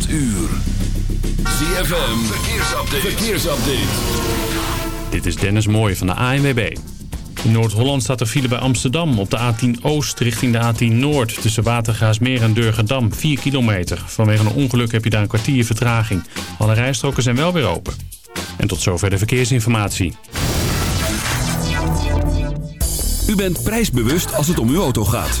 8 uur. ZFM, verkeersupdate. verkeersupdate. Dit is Dennis Mooij van de ANWB. In Noord-Holland staat er file bij Amsterdam op de A10 Oost richting de A10 Noord... tussen Watergaasmeer en Durgedam, 4 kilometer. Vanwege een ongeluk heb je daar een kwartier vertraging. Alle rijstroken zijn wel weer open. En tot zover de verkeersinformatie. U bent prijsbewust als het om uw auto gaat.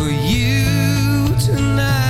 for you tonight.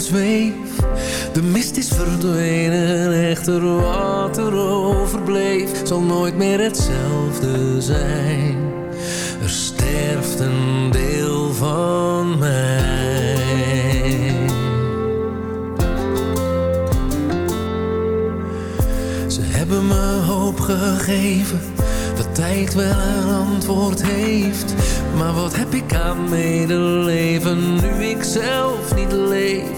zweef. De mist is verdwenen Echter wat er overbleef Zal nooit meer hetzelfde zijn. Er sterft een deel van mij. Ze hebben me hoop gegeven dat tijd wel een antwoord heeft. Maar wat heb ik aan medeleven nu ik zelf niet leef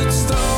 It's stone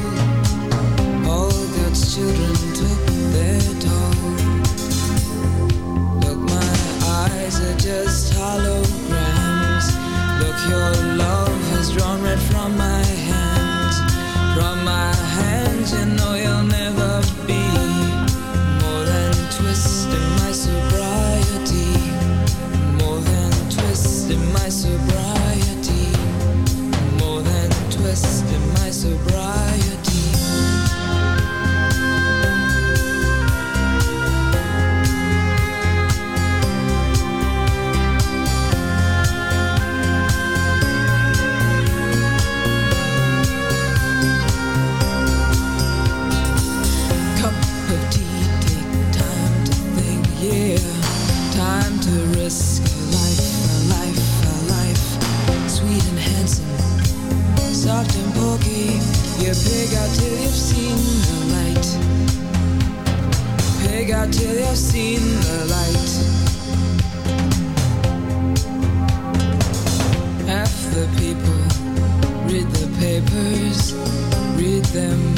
your them.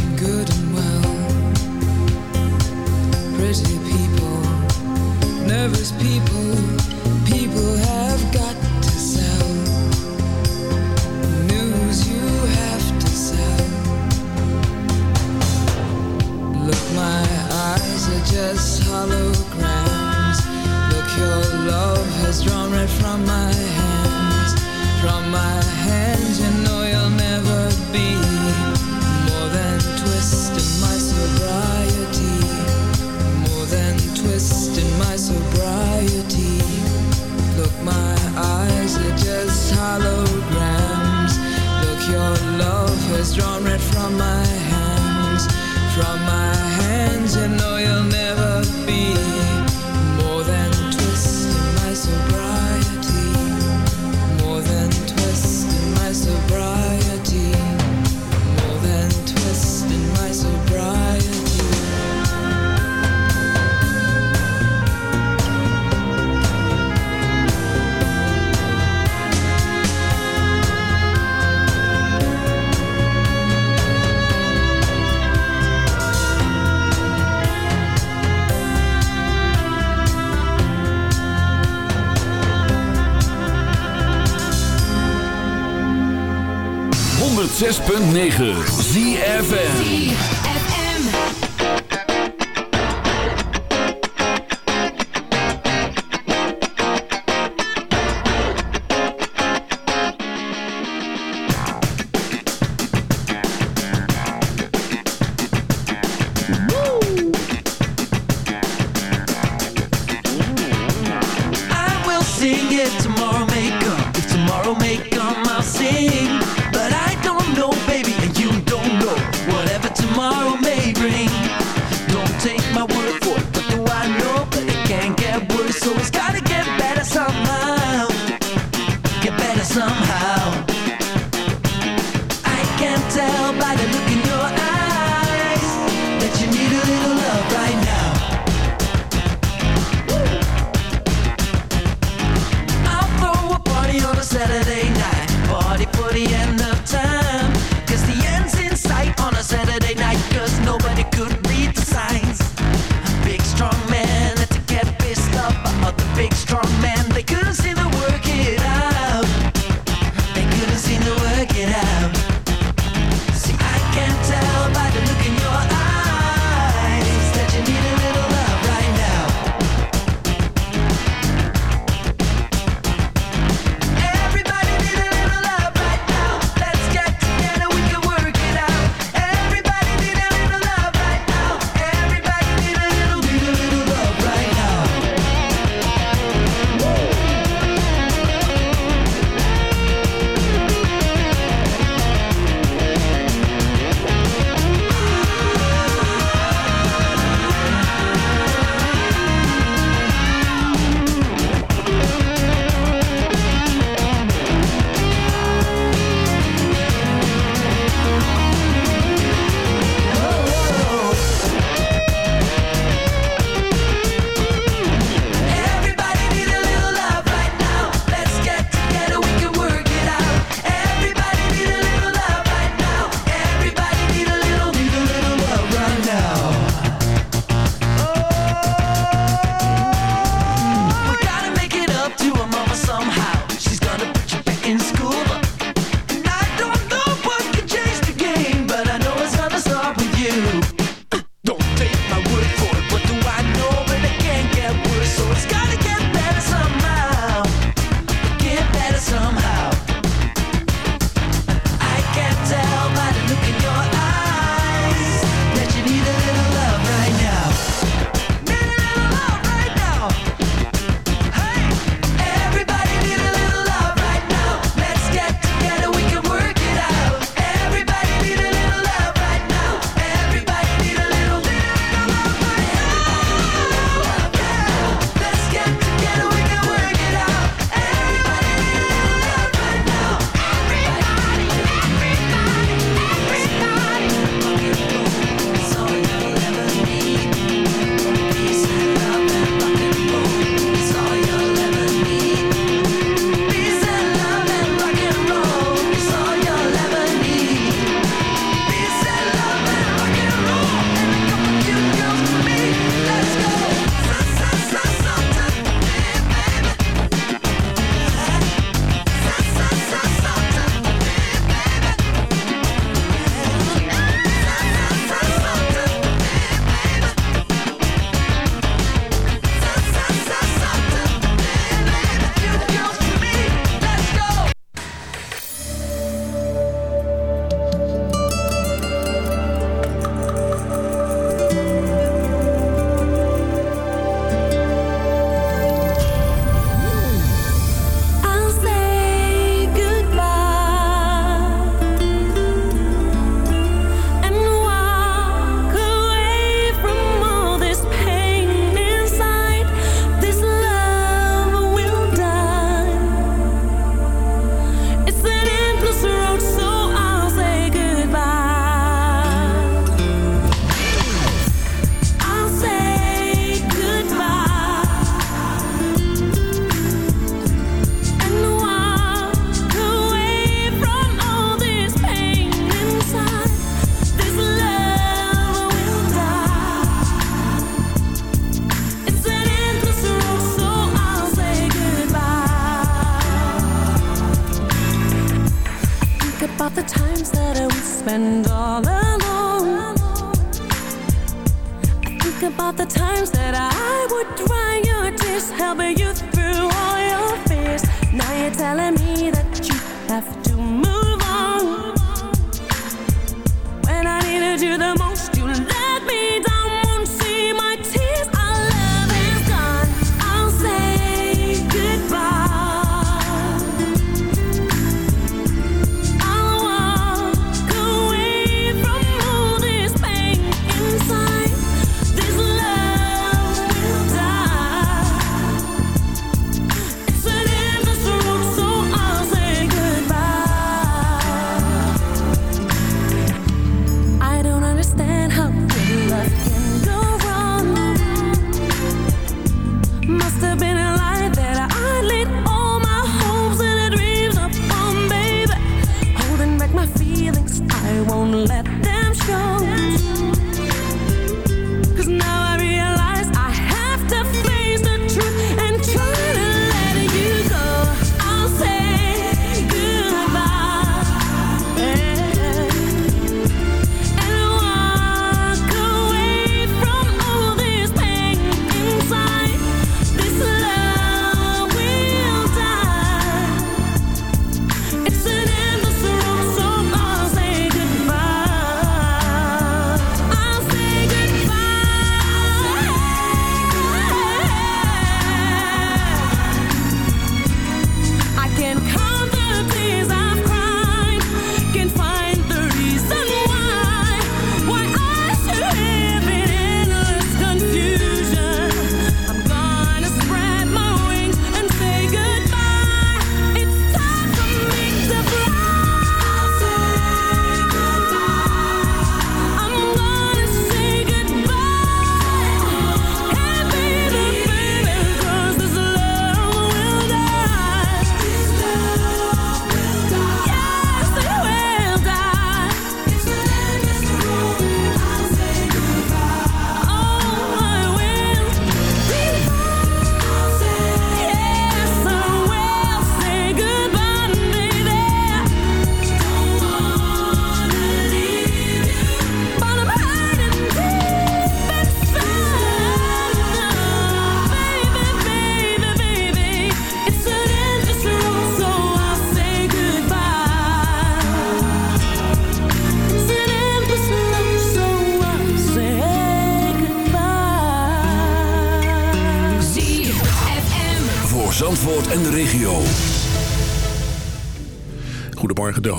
9.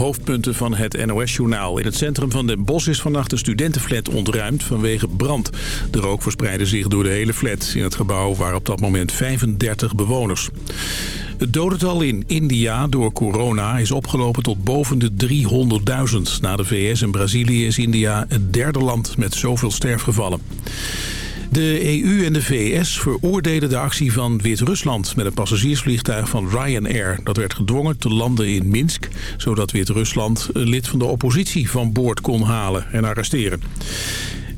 hoofdpunten van het NOS-journaal. In het centrum van Den Bosch is vannacht een studentenflat ontruimd vanwege brand. De rook verspreidde zich door de hele flat. In het gebouw waren op dat moment 35 bewoners. Het dodental in India door corona is opgelopen tot boven de 300.000. Na de VS en Brazilië is India het derde land met zoveel sterfgevallen. De EU en de VS veroordelen de actie van Wit-Rusland... met een passagiersvliegtuig van Ryanair. Dat werd gedwongen te landen in Minsk... zodat Wit-Rusland een lid van de oppositie van boord kon halen en arresteren.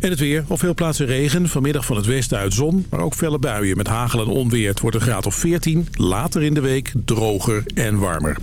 En het weer. Op veel plaatsen regen. Vanmiddag van het westen uit zon. Maar ook felle buien met hagel en onweer. Het wordt een graad of 14. Later in de week droger en warmer.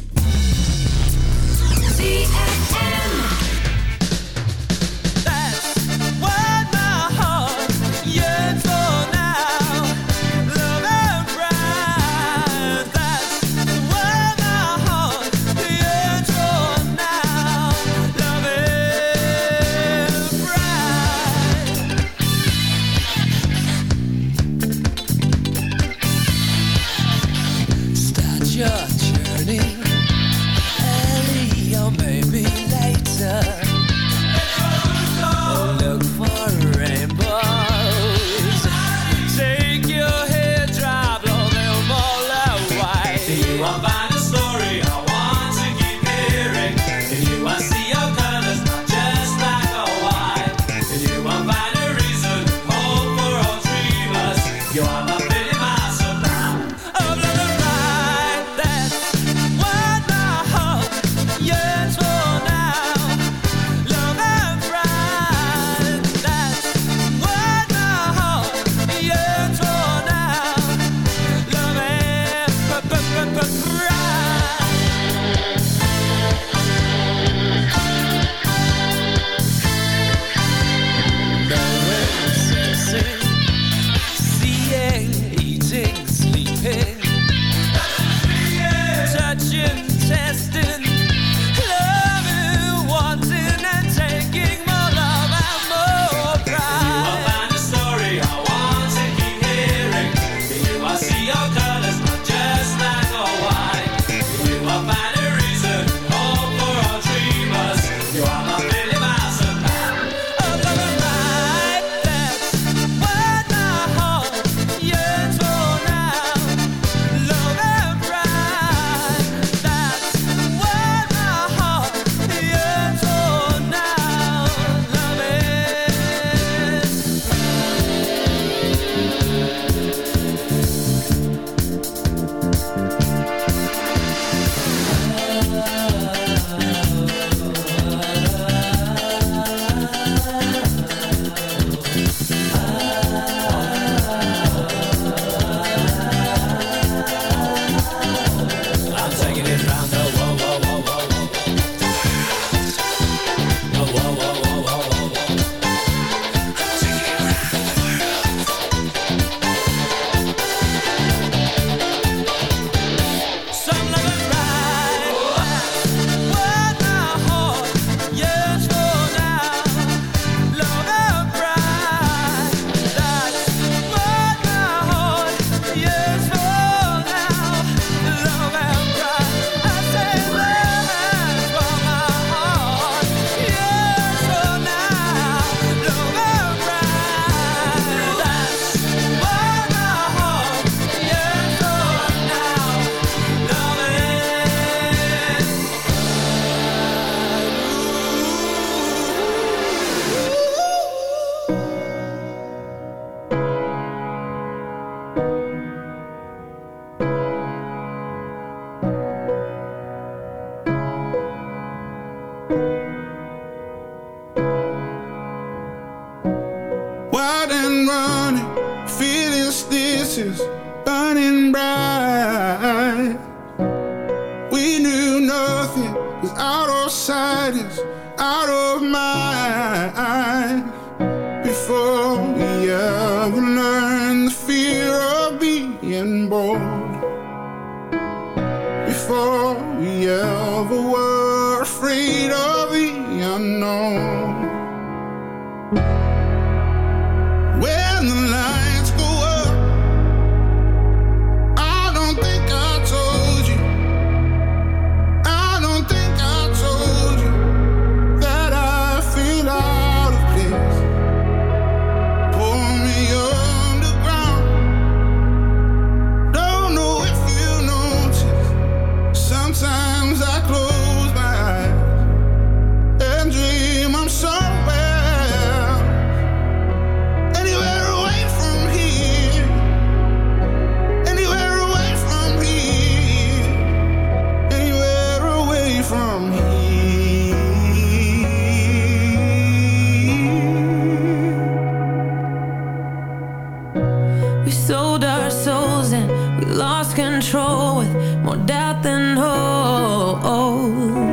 doubt, than hope.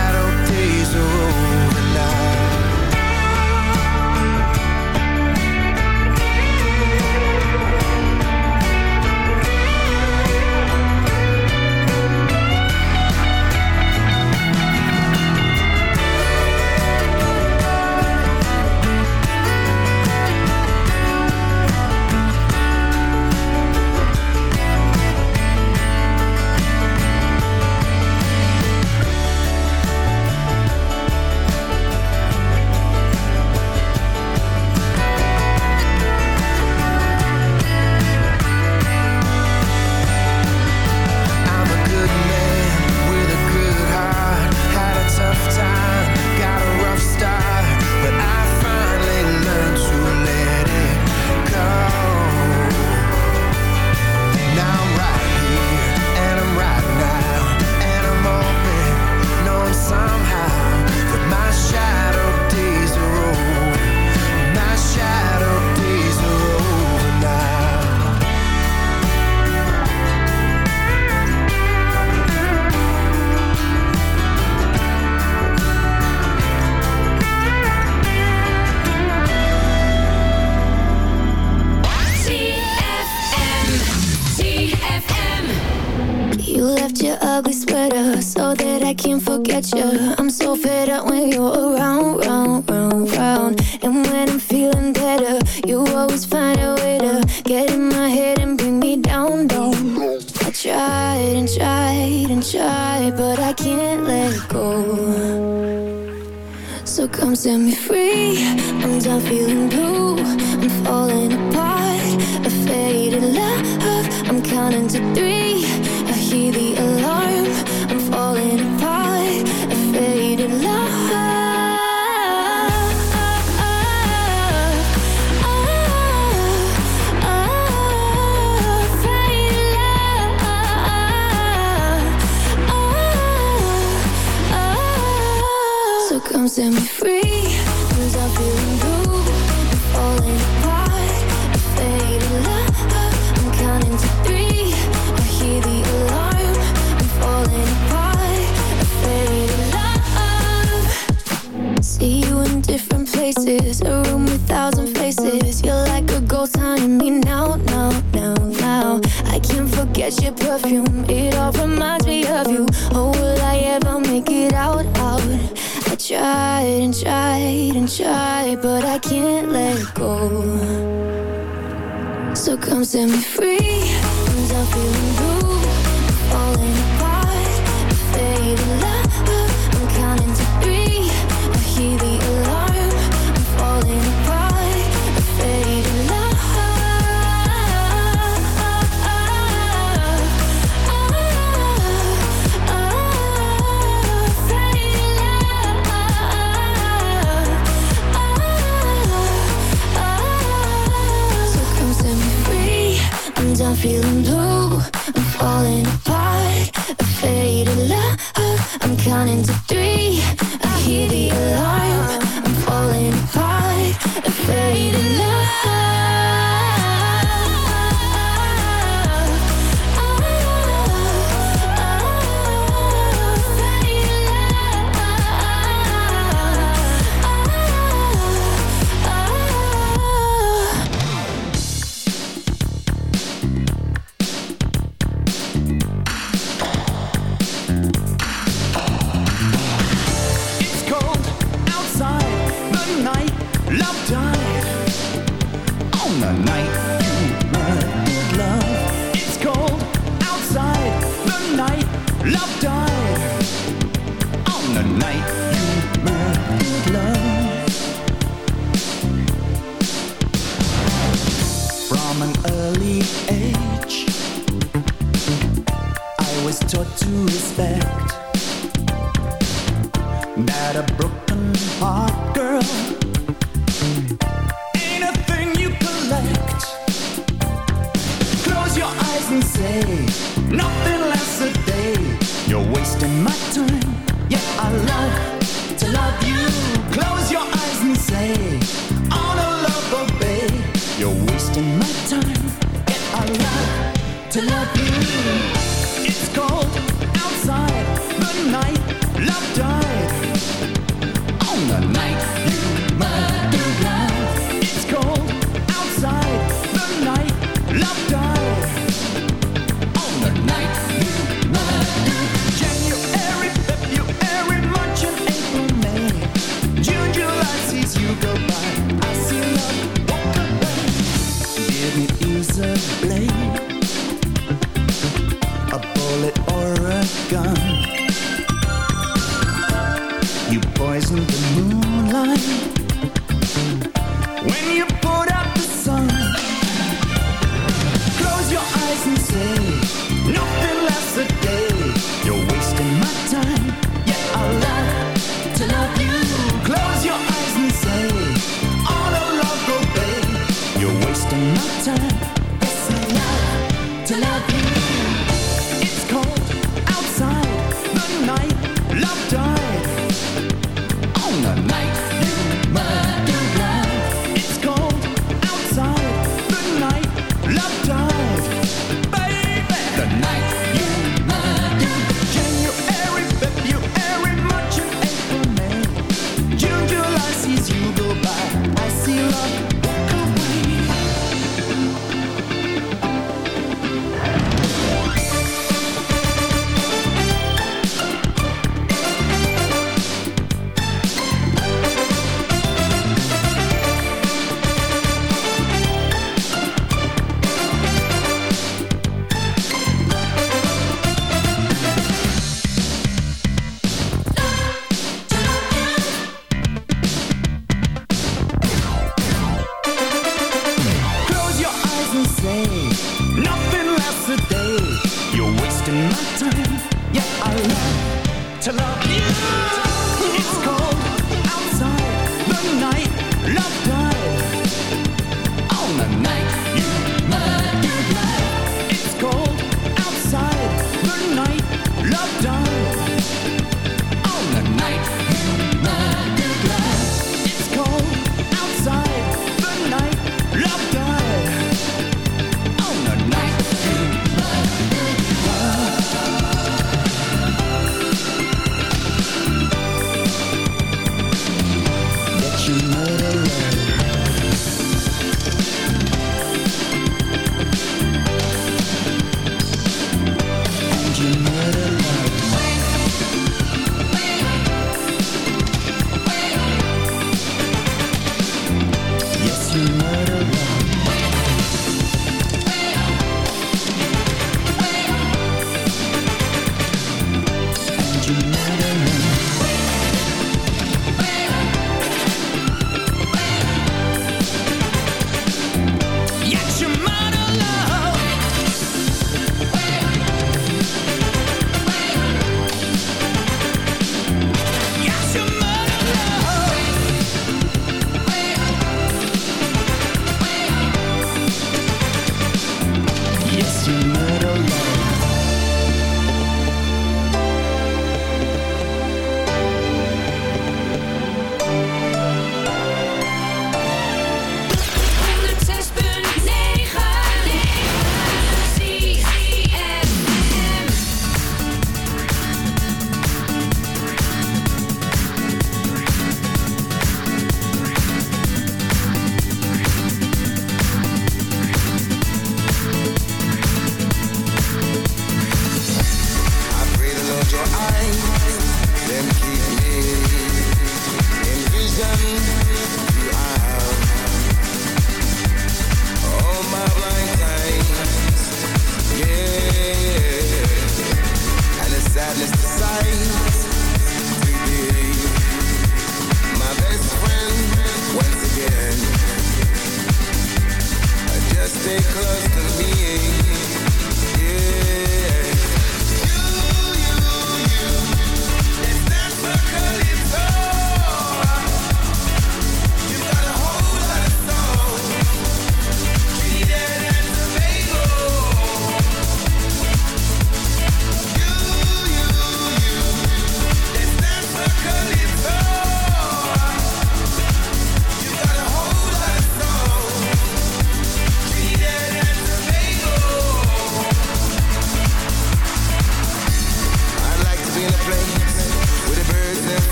tried and tried and tried, but I can't let go. So come set me free, i I'm feeling feeling low, I'm falling apart A faded love, I'm counting to three. I hear the alarm. and say Nothing lasts a day. You're wasting my time. Yeah, I love to love you. Close your eyes and say "All a love obey. You're wasting my time. Yeah, I love to love